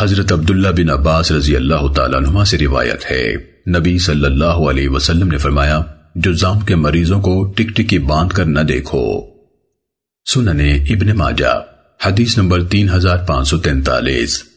حضرت عبداللہ بن عباس رضی اللہ تعالیٰ عنہ سے روایت ہے۔ نبی صلی اللہ علیہ وسلم نے فرمایا، جو زام کے مریضوں کو ٹک ٹکی باندھ کر نہ دیکھو۔ سننے ابن ماجہ، حدیث نمبر تین ہزار پانچ سو تینتالیس۔